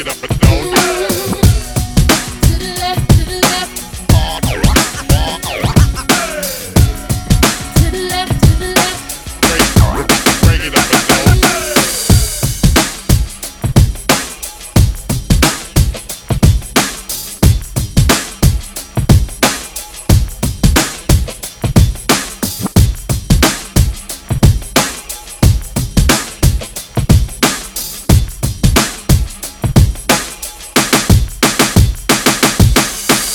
it up.